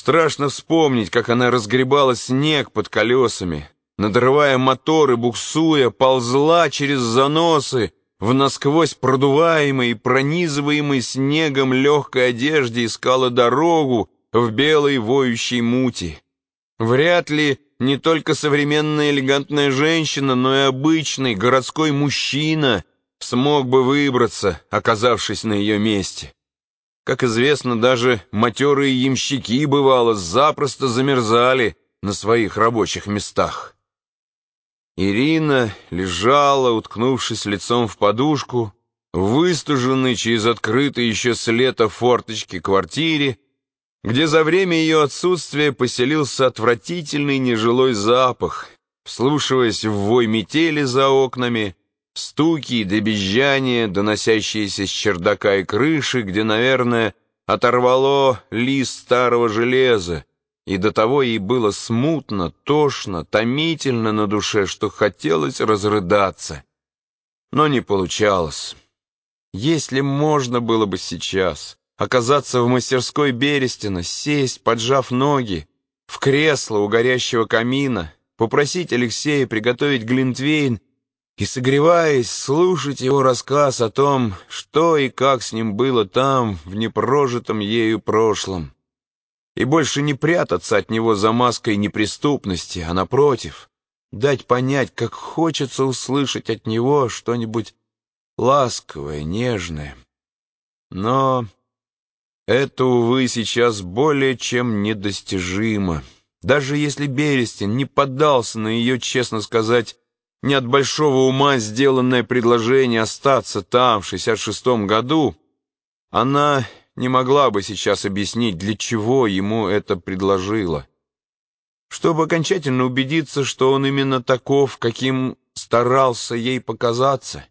Страшно вспомнить, как она разгребала снег под колесами, надрывая мотор и буксуя, ползла через заносы в насквозь продуваемой и пронизываемой снегом легкой одежде искала дорогу в белой воющей мути. Вряд ли не только современная элегантная женщина, но и обычный городской мужчина смог бы выбраться, оказавшись на ее месте. Как известно, даже матерые ямщики, бывало, запросто замерзали на своих рабочих местах. Ирина лежала, уткнувшись лицом в подушку, выстуженной через открытый еще с лета форточки квартире, где за время ее отсутствия поселился отвратительный нежилой запах, вслушиваясь в вой метели за окнами, стуки и дребезжания, доносящиеся с чердака и крыши, где, наверное, оторвало лист старого железа, и до того ей было смутно, тошно, томительно на душе, что хотелось разрыдаться. Но не получалось. Если можно было бы сейчас оказаться в мастерской Берестина, сесть, поджав ноги, в кресло у горящего камина, попросить Алексея приготовить глинтвейн и, согреваясь, слушать его рассказ о том, что и как с ним было там, в непрожитом ею прошлом, и больше не прятаться от него за маской неприступности, а, напротив, дать понять, как хочется услышать от него что-нибудь ласковое, нежное. Но это, увы, сейчас более чем недостижимо. Даже если Берестин не поддался на ее, честно сказать, не от большого ума сделанное предложение остаться там, в 66-м году, она не могла бы сейчас объяснить, для чего ему это предложила. Чтобы окончательно убедиться, что он именно таков, каким старался ей показаться.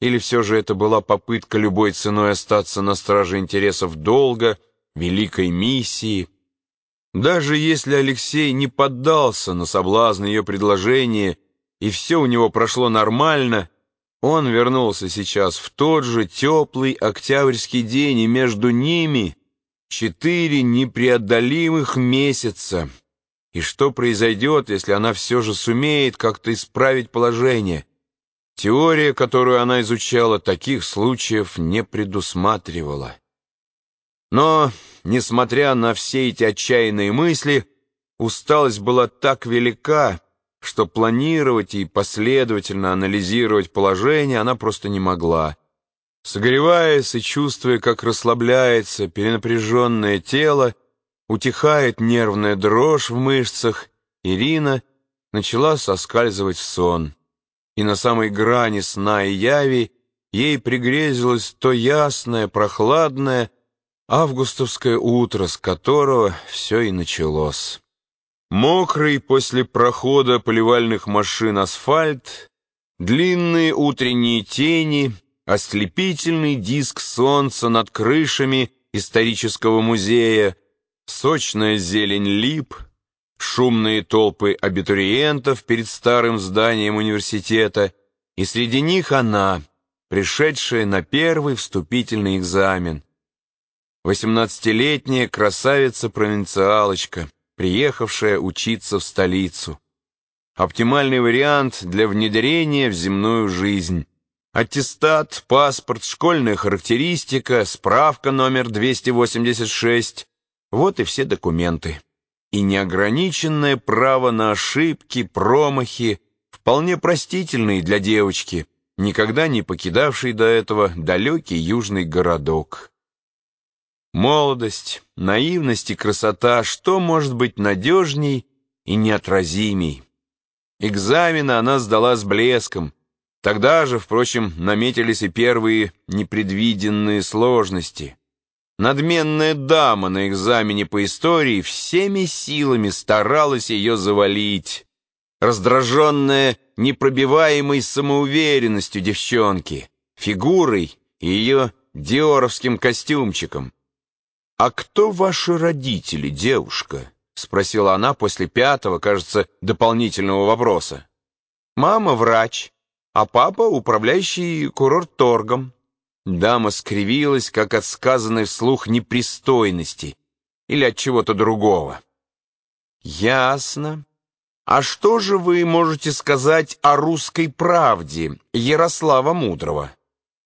Или все же это была попытка любой ценой остаться на страже интересов долга, великой миссии? Даже если Алексей не поддался на соблазн ее предложения, и все у него прошло нормально, он вернулся сейчас в тот же теплый октябрьский день, и между ними четыре непреодолимых месяца. И что произойдет, если она все же сумеет как-то исправить положение? Теория, которую она изучала, таких случаев не предусматривала. Но, несмотря на все эти отчаянные мысли, усталость была так велика, что планировать и последовательно анализировать положение она просто не могла. Согреваясь и чувствуя, как расслабляется перенапряженное тело, утихает нервная дрожь в мышцах, Ирина начала соскальзывать в сон и на самой грани сна и яви ей пригрезилось то ясное, прохладное августовское утро, с которого все и началось. Мокрый после прохода поливальных машин асфальт, длинные утренние тени, ослепительный диск солнца над крышами исторического музея, сочная зелень лип — шумные толпы абитуриентов перед старым зданием университета, и среди них она, пришедшая на первый вступительный экзамен. Восемнадцатилетняя красавица-провинциалочка, приехавшая учиться в столицу. Оптимальный вариант для внедрения в земную жизнь. Аттестат, паспорт, школьная характеристика, справка номер 286. Вот и все документы и неограниченное право на ошибки, промахи, вполне простительные для девочки, никогда не покидавшей до этого далекий южный городок. Молодость, наивность и красота, что может быть надежней и неотразимей? Экзамены она сдала с блеском. Тогда же, впрочем, наметились и первые непредвиденные сложности — Надменная дама на экзамене по истории всеми силами старалась ее завалить, раздраженная непробиваемой самоуверенностью девчонки, фигурой и ее диоровским костюмчиком. «А кто ваши родители, девушка?» — спросила она после пятого, кажется, дополнительного вопроса. «Мама врач, а папа управляющий курорт-торгом». Дама скривилась, как от сказанной вслух непристойности, или от чего-то другого. Ясно. А что же вы можете сказать о русской правде Ярослава Мудрого?